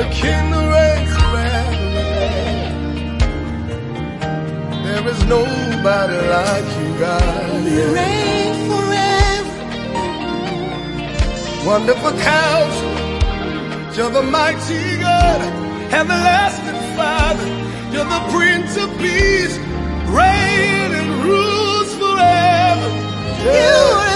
The kingdom reigns forever. There is nobody like you, God. You reign forever. Wonderful counsel, you're the mighty God, everlasting Father, you're the Prince of Peace, reign and rules forever. Yeah. You